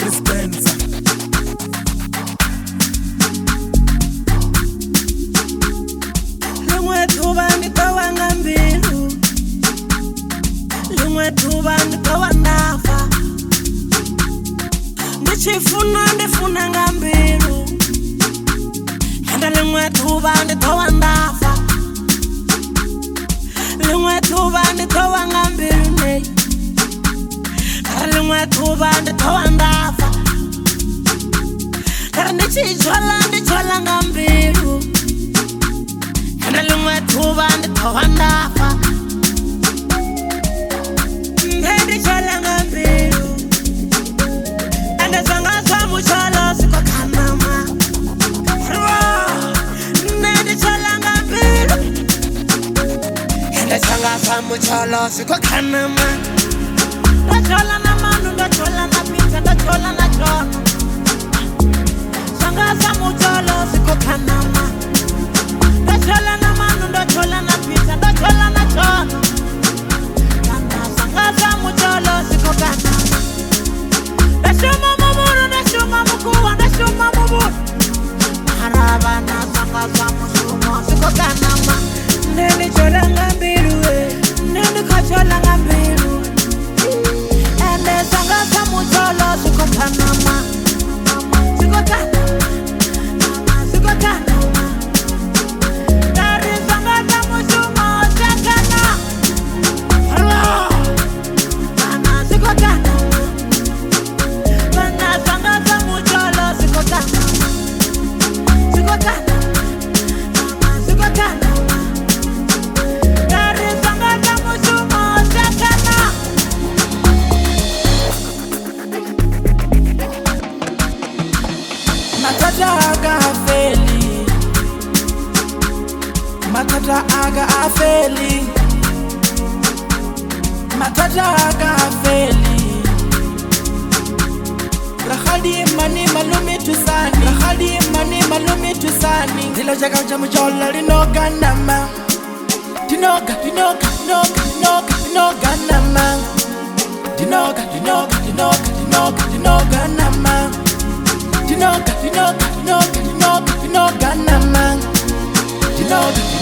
limwe ḓuvha ndi ṱowa nga mbilu ḽiṅwe ḓuvha ndi ṱowa ndafa ndi tshi funa ndi funa nga mbilu ende ḽiṅwe ḓuvha ndi ṱowa ndafa ḽiṅwe ḓuvha ndi ṱowa nga mbilu nei ḽiṅwe ḓuvha ndi ṱowa ndidzwala ndidzwala nga mbilu kana limwe ḓuvha ndi ḓovha ndafa nṋe ndidzwala nga mbilu ende zwanga zwa mutsholo zwi khou khanama nṋe ndidzwala nga mbilu ende zwanga zwa mutsholo zwi khou khanama mathata aka a fele mathata aka a fele ragadimane malome thusane ragadimane malome thusane dilo jaaka ja mojola dinoka nama dinoka dinoka dinoka dinoka dinoka nama dinoka dinoka dinoka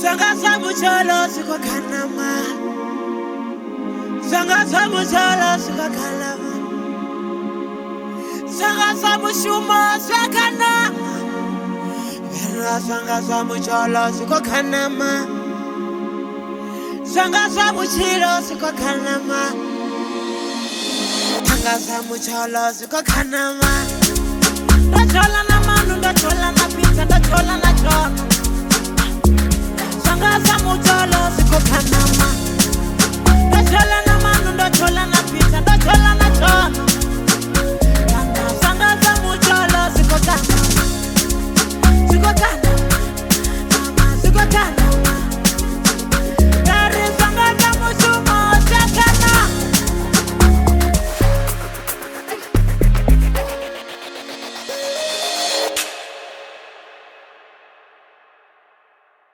zvanga zva mucholo zvikokanama zvanga zva muchilo zvikokanama zvanga zva mucholo zvikokanama ndatolana manhu ndatolana